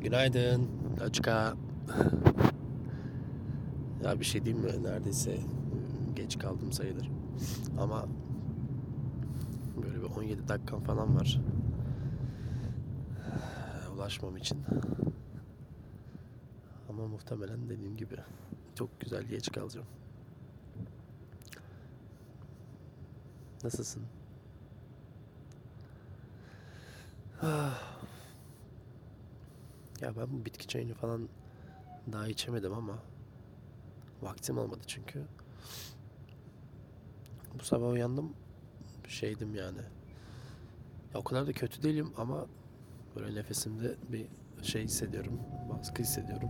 Günaydın. Loçka. ya bir şey diyeyim mi? Neredeyse geç kaldım sayılır. Ama böyle bir 17 dakikam falan var. Ulaşmam için. Ama muhtemelen dediğim gibi çok güzel geç kalacağım. Nasılsın? Ya ben bu bitki çayını falan daha içemedim ama vaktim olmadı çünkü. Bu sabah uyandım şeydim yani. Ya o kadar da kötü değilim ama böyle nefesimde bir şey hissediyorum. Baskı hissediyorum.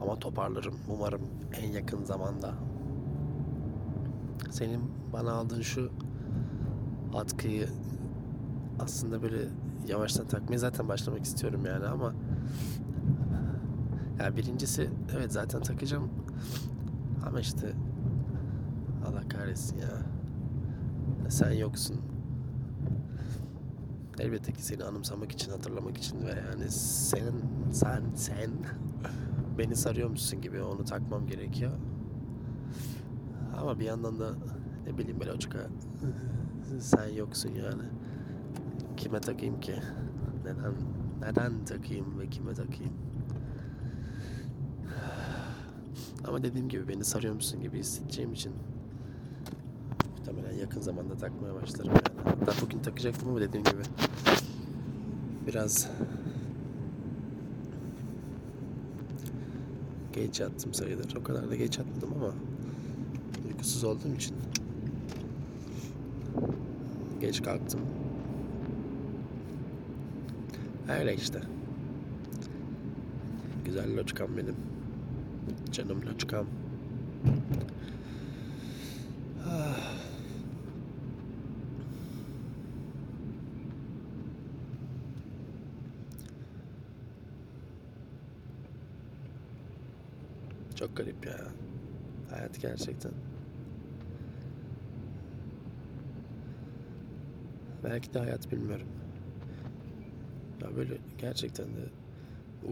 Ama toparlarım umarım en yakın zamanda. Senin bana aldığın şu atkıyı aslında böyle yavaştan takmaya zaten başlamak istiyorum yani ama ya birincisi evet zaten takacağım. Ama işte Allah kahretsin ya. ya sen yoksun. Elbette ki seni anımsamak için hatırlamak için ve yani senin sen sen beni sarıyormuşsun gibi onu takmam gerekiyor. Ama bir yandan da ne bileyim böyle çocuk sen yoksun yani kime takayım ki? Neden neden takayım ve kime takayım? Ama dediğim gibi beni sarıyor musun gibi hissedeceğim için muhtemelen yakın zamanda takmaya başlarım yani. Hatta bugün takacaktım ama dediğim gibi biraz geç yattım sayılır. O kadar da geç yatmadım ama uykusuz olduğum için geç kalktım. Öyle işte. Güzel loçkam benim. Canım loçkam. Ah. Çok garip ya. Hayat gerçekten. Belki de hayat bilmiyorum. Ya böyle gerçekten de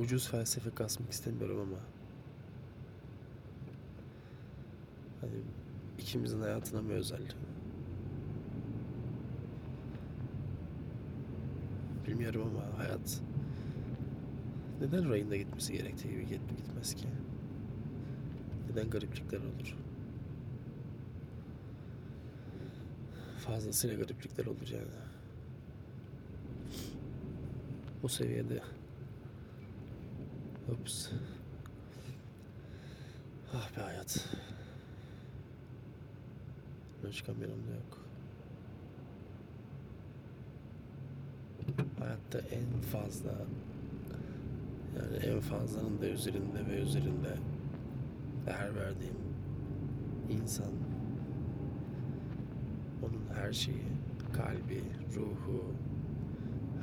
ucuz felsefe kasmak istemiyorum ama hani ikimizin hayatına mı özel? Bilmiyorum ama hayat neden rayında gitmesi gerektiği gibi git- gitmez ki? Neden gariplikler olur? Fazlasıyla gariplikler olur yani. Bu seviyede. Ups. Ah be hayat. Loşkam yanımda yok. Hayatta en fazla yani en fazlanın da üzerinde ve üzerinde değer verdiğim insan onun her şeyi kalbi, ruhu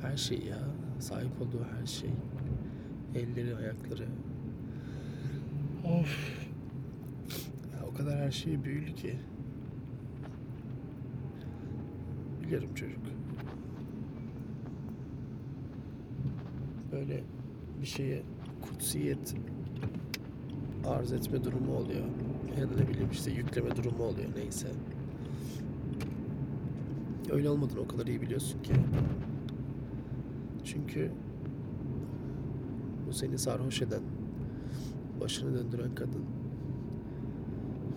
her şey ya sahip olduğu her şey. Elleri, ayakları. Of. Ya o kadar her şey büyülü ki. Biliyorum çocuk. Böyle bir şeye kutsiyet arz etme durumu oluyor. Ya da ne bileyim işte yükleme durumu oluyor neyse. Öyle olmadığını o kadar iyi biliyorsun ki çünkü bu seni sarhoş eden, başını döndüren kadın.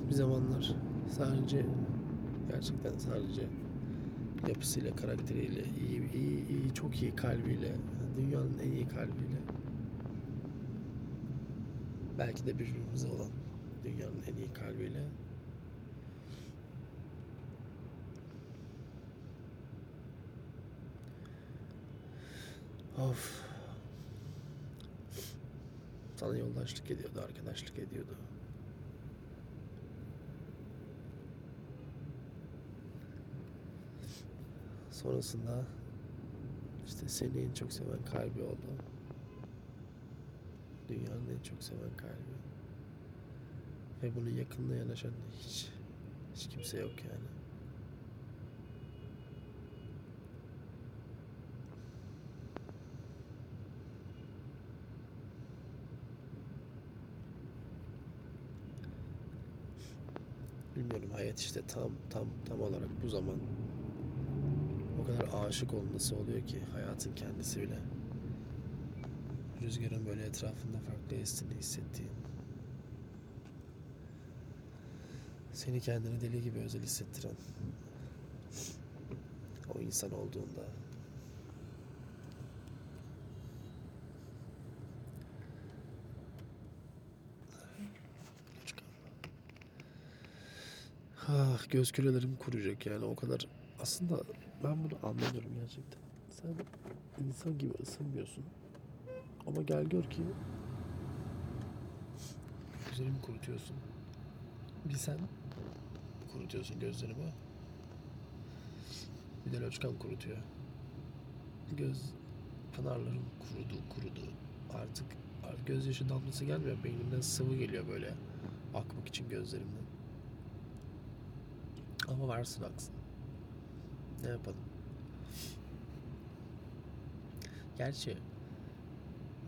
Bir zamanlar sadece gerçekten sadece yapısıyla, karakteriyle, iyi, iyi, iyi, çok iyi kalbiyle, dünyanın en iyi kalbiyle belki de birbirimize olan dünyanın en iyi kalbiyle Of. Sana yoldaşlık ediyordu, arkadaşlık ediyordu. Sonrasında işte seni en çok seven kalbi oldu. Dünyanın en çok seven kalbi. Ve bunun yakınına yanaşan hiç hiç kimse yok yani. Bilmiyorum hayat işte tam tam tam olarak bu zaman o kadar aşık olması oluyor ki hayatın kendisi bile. Rüzgarın böyle etrafında farklı estiğini hissettiğin. Seni kendini deli gibi özel hissettiren o insan olduğunda Ah, göz kürelerim kuruyacak yani o kadar. Aslında ben bunu anlamıyorum gerçekten. Sen insan gibi ısınmıyorsun. Ama gel gör ki gözlerimi kurutuyorsun. Bir sen kurutuyorsun gözlerimi. Bir de Loçkan kurutuyor. Göz pınarlarım kurudu kurudu. Artık, gözyaşı damlası gelmiyor. Beynimden sıvı geliyor böyle. Akmak için gözlerimden. Ama varsın aksın. Ne yapalım? Gerçi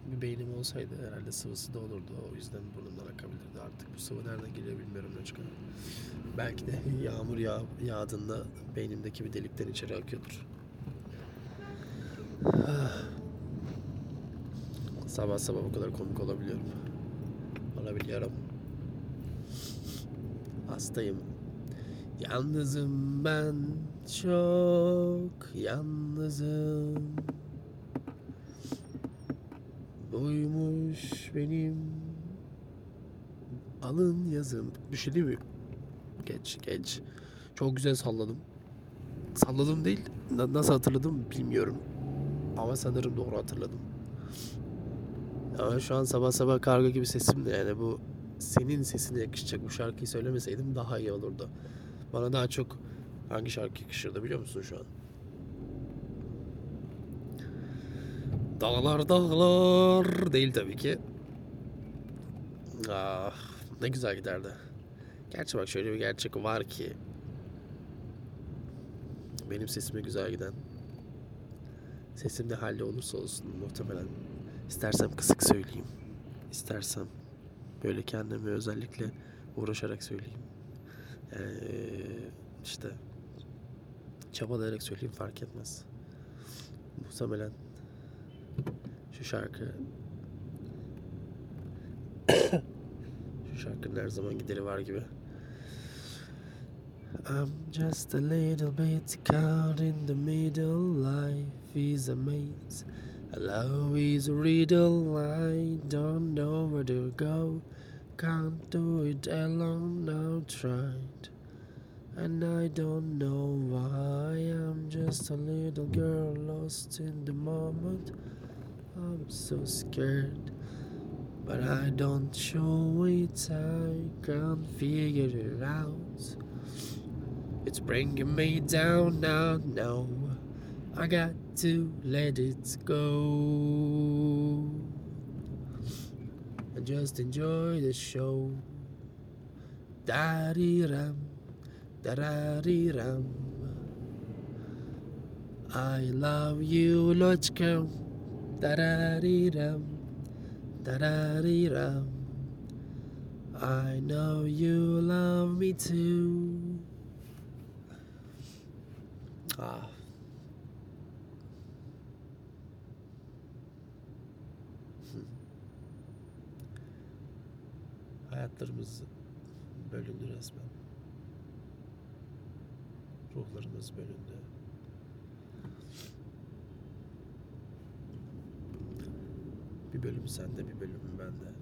bir beynim olsaydı herhalde sıvısı da olurdu. O yüzden burnumdan akabilirdi. Artık bu sıvı nereden geliyor bilmiyorum Loçka. Belki de yağmur yağ, yağdığında beynimdeki bir delikten içeri akıyordur. Ah. Sabah sabah bu kadar komik olabiliyorum. Olabiliyorum. Hastayım. Yalnızım ben çok yalnızım. Buymuş benim alın yazım. Bir şey değil mi? Geç geç. Çok güzel salladım. Salladım değil. na- nasıl hatırladım bilmiyorum. Ama sanırım doğru hatırladım. Ama şu an sabah sabah karga gibi sesim de yani bu senin sesine yakışacak bu şarkıyı söylemeseydim daha iyi olurdu. Bana daha çok hangi şarkı yakışırdı biliyor musun şu an? Dağlar dağlar değil tabii ki. Ah, ne güzel giderdi. Gerçi bak şöyle bir gerçek var ki benim sesime güzel giden sesim ne halde olursa olsun muhtemelen istersem kısık söyleyeyim istersem böyle kendimi özellikle uğraşarak söyleyeyim yani işte çabalayarak söyleyeyim fark etmez muhtemelen şu şarkı şu şarkının her zaman gideri var gibi I'm just a little bit caught in the middle. Life is a maze. Love is a riddle. I don't know where to go. Can't do it alone. Now tried. And I don't know why. I'm just a little girl lost in the moment. I'm so scared. But I don't show it. I can't figure it out. It's bringing me down now. No, I got to let it go and just enjoy the show. Da dee ram, da da dee ram. I love you, Lochka. Da da dee ram, da da dee ram. I know you love me too. Ah. Hayatlarımız bölündü resmen. Ruhlarımız bölündü. Bir bölüm sende, bir bölüm bende.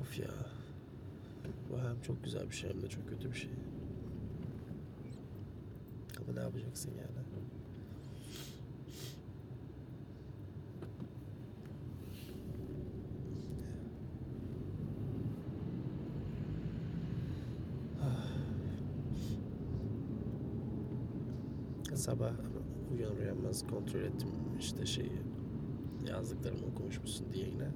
Of ya. Bu hem çok güzel bir şey hem de çok kötü bir şey. Ama ne yapacaksın yani? Sabah uyanır uyanmaz kontrol ettim işte şeyi yazdıklarımı okumuş musun diye yine.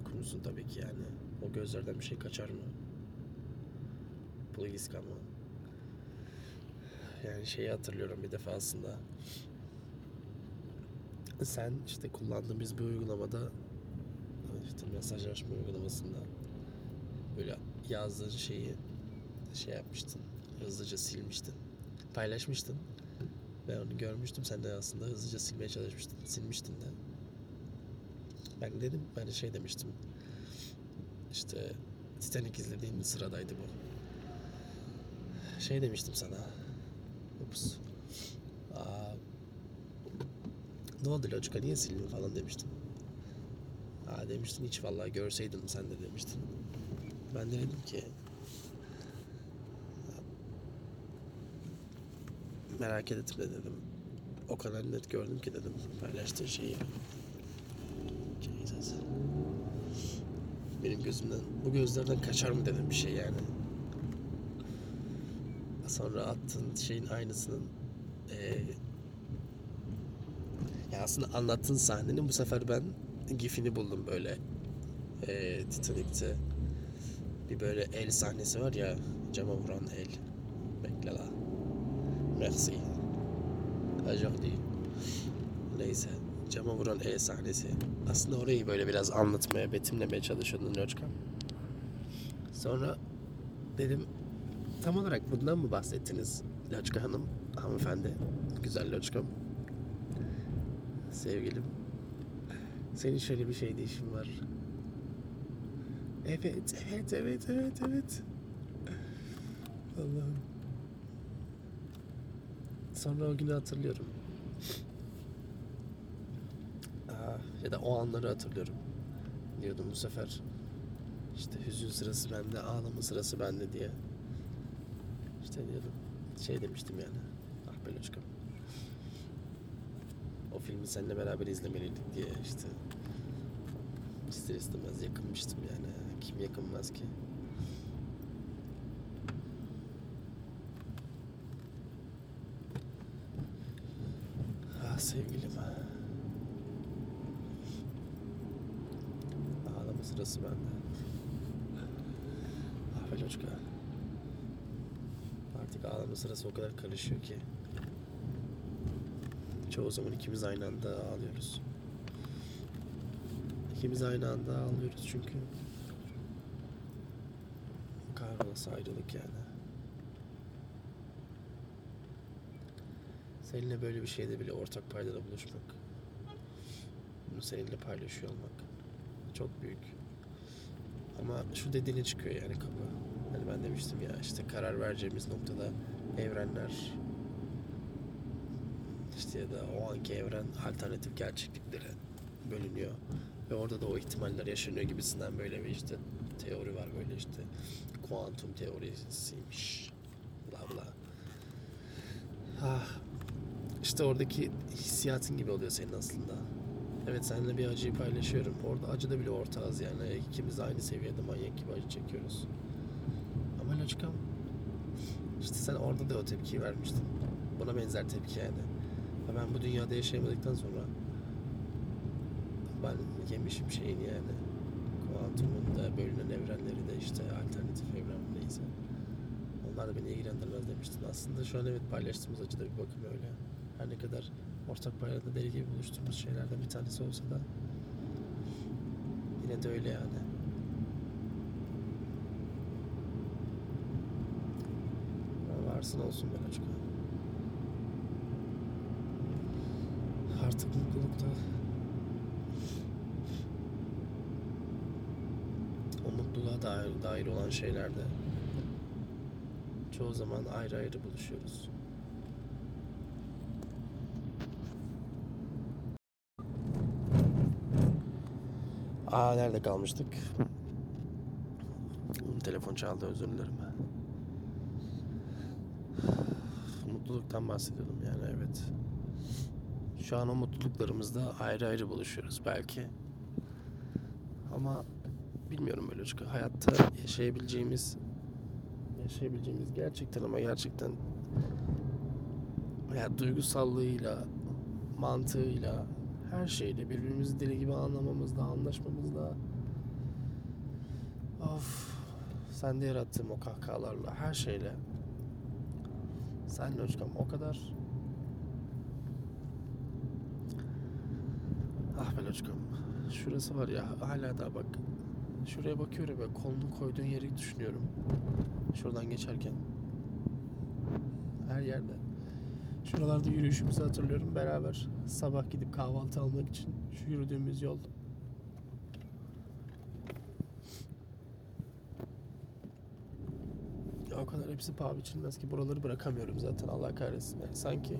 Okumuşsun tabii ki yani. O gözlerden bir şey kaçar mı? Please come on. Yani şeyi hatırlıyorum bir defasında. sen işte kullandığımız bir uygulamada işte mesajlaşma uygulamasında böyle yazdığın şeyi şey yapmıştın. Hızlıca silmiştin. Paylaşmıştın. Ben onu görmüştüm. Sen de aslında hızlıca silmeye çalışmıştın. Silmiştin de. Ben dedim, ben de şey demiştim. İşte Titanic izlediğim sıradaydı bu. Şey demiştim sana. Ups. Aa, ne oldu Loçka niye sildin falan demiştim. Aa demiştin hiç vallahi görseydin sen de demiştin. Ben de dedim ki merak ettim de dedim. O kadar net gördüm ki dedim paylaştığın şeyi. Jesus. Benim gözümden, bu gözlerden kaçar mı dedim bir şey yani. Sonra attığın şeyin aynısının eee ya aslında anlattığın sahnenin bu sefer ben gifini buldum böyle eee Titanic'te bir böyle el sahnesi var ya cama vuran el. Bekle la. Merci. Değil. Neyse. Cama vuran el sahnesi. Aslında orayı böyle biraz anlatmaya, betimlemeye çalışıyordun Loçka. Sonra dedim tam olarak bundan mı bahsettiniz Loçka Hanım, hanımefendi, güzel Loçkam, sevgilim. Senin şöyle bir şeyde işin var. Evet, evet, evet, evet, evet. Allah'ım. Sonra o günü hatırlıyorum. Aa, ya da o anları hatırlıyorum. Diyordum bu sefer işte hüzün sırası bende, ağlama sırası bende diye. İşte diyordum. Şey demiştim yani. Ah be loçkam. O filmi seninle beraber izlemeliydik diye işte. İster istemez yakınmıştım yani. Kim yakınmaz ki? Ah sevgilim. Ağlama sırası bende. Ah be loçka. Artık ağlama sırası o kadar karışıyor ki. Çoğu zaman ikimiz aynı anda ağlıyoruz. İkimiz aynı anda ağlıyoruz çünkü kahrolası ayrılık yani. Seninle böyle bir şeyde bile ortak paydada buluşmak. Bunu seninle paylaşıyor olmak. Çok büyük. Ama şu dediğine çıkıyor yani kapı. Hani ben demiştim ya işte karar vereceğimiz noktada evrenler işte ya da o anki evren alternatif gerçekliklere bölünüyor. Ve orada da o ihtimaller yaşanıyor gibisinden böyle bir işte teori var böyle işte kuantum teorisiymiş bla bla. Ah, işte oradaki hissiyatın gibi oluyor senin aslında. Evet seninle bir acıyı paylaşıyorum. Orada acıda bile ortağız yani. İkimiz aynı seviyede manyak gibi acı çekiyoruz. Ama Loçkam işte sen orada da o tepkiyi vermiştin. Buna benzer tepki yani. Ve ben bu dünyada yaşayamadıktan sonra ben yemişim şeyin yani. Kuantumun da bölünen evrenleri de işte alternatif evren neyse. Onlar da beni ilgilendirmez demiştin. Aslında şu an evet paylaştığımız acıda bir bakım öyle. Her ne kadar ortak paydada deli gibi buluştuğumuz şeylerden bir tanesi olsa da yine de öyle yani. Varsın olsun ben açık. Artık mutlulukta o mutluluğa dair, dair olan şeylerde çoğu zaman ayrı ayrı buluşuyoruz. Aa nerede kalmıştık? Telefon çaldı özür dilerim. Mutluluktan bahsediyordum yani evet. Şu an o mutluluklarımızda ayrı ayrı buluşuyoruz belki. Ama bilmiyorum böyle çünkü hayatta yaşayabileceğimiz yaşayabileceğimiz gerçekten ama gerçekten ya duygusallığıyla, mantığıyla, her şeyle birbirimizi deli gibi anlamamızla, anlaşmamızla of sende yarattığım o kahkahalarla, her şeyle sen Loçkam o kadar Ah be loçkam. Şurası var ya hala daha bak. Şuraya bakıyorum ya kolunu koyduğun yeri düşünüyorum. Şuradan geçerken. Her yerde. Şuralarda yürüyüşümüzü hatırlıyorum beraber. Sabah gidip kahvaltı almak için şu yürüdüğümüz yol. Ya o kadar hepsi paha biçilmez ki buraları bırakamıyorum zaten Allah kahretsin. Yani sanki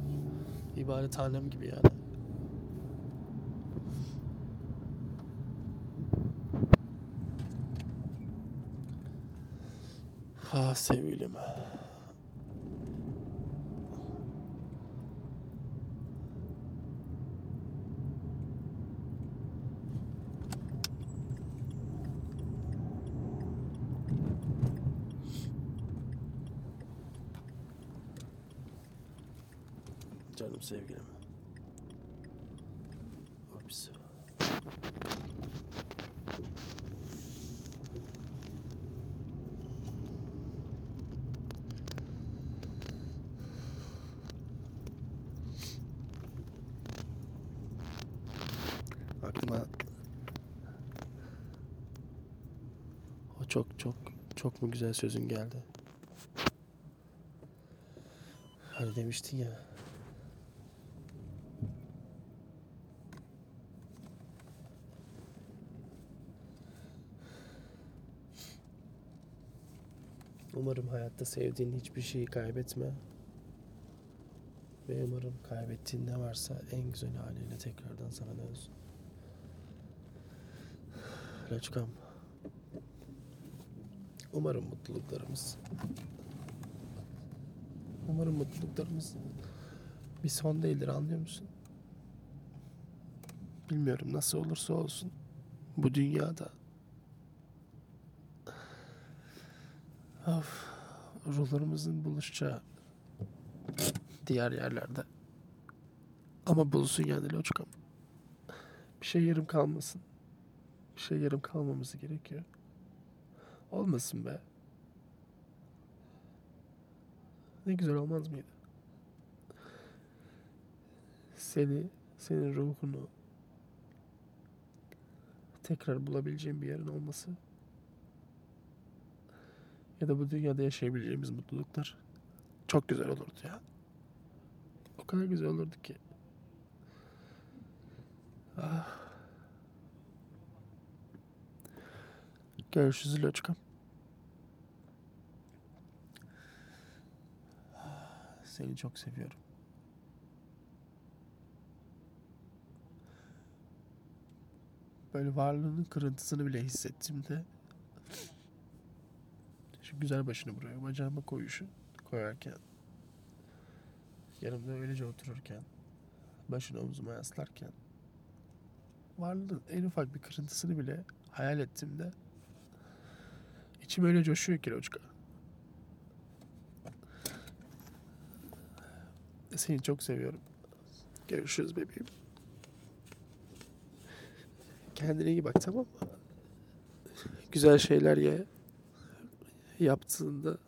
ibadethanem gibi yani. Ah sevgilim. Canım sevgilim. Ops. Aklıma o çok çok çok mu güzel sözün geldi. Hani demiştin ya Umarım hayatta sevdiğin hiçbir şeyi kaybetme. Ve umarım kaybettiğin ne varsa en güzel haliyle tekrardan sana dönsün. Laçkam. Umarım mutluluklarımız Umarım mutluluklarımız bir son değildir anlıyor musun? Bilmiyorum nasıl olursa olsun bu dünyada Of, ruhlarımızın buluşacağı diğer yerlerde. Ama bulsun yani loçkam. Bir şey yarım kalmasın. Bir şey yarım kalmaması gerekiyor. Olmasın be. Ne güzel olmaz mıydı? Seni, senin ruhunu tekrar bulabileceğim bir yerin olması ya da bu dünyada yaşayabileceğimiz mutluluklar çok güzel olurdu ya. O kadar güzel olurdu ki. Ah. Görüşürüz Loçkam. Seni çok seviyorum. Böyle varlığının kırıntısını bile hissettiğimde güzel başını buraya bacağıma koyuşu koyarken yanımda öylece otururken başını omzuma yaslarken varlığın en ufak bir kırıntısını bile hayal ettiğimde içim öyle coşuyor ki Loçka. Seni çok seviyorum. Görüşürüz bebeğim. Kendine iyi bak tamam mı? Güzel şeyler ye. Yaptığında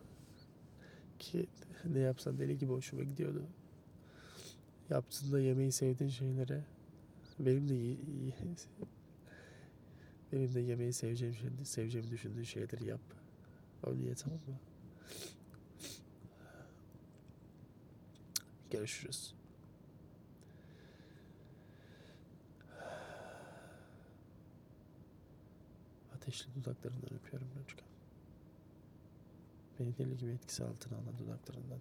ki ne yapsan deli gibi hoşuma gidiyordu. Yaptığında yemeği sevdiğin şeylere benim de benim de yemeği seveceğim şey, seveceğimi düşündüğün şeyleri yap. Onu ye tamam mı? Görüşürüz. Ateşli dudaklarından öpüyorum Loçka. Beni gibi etkisi altına alan dudaklarından.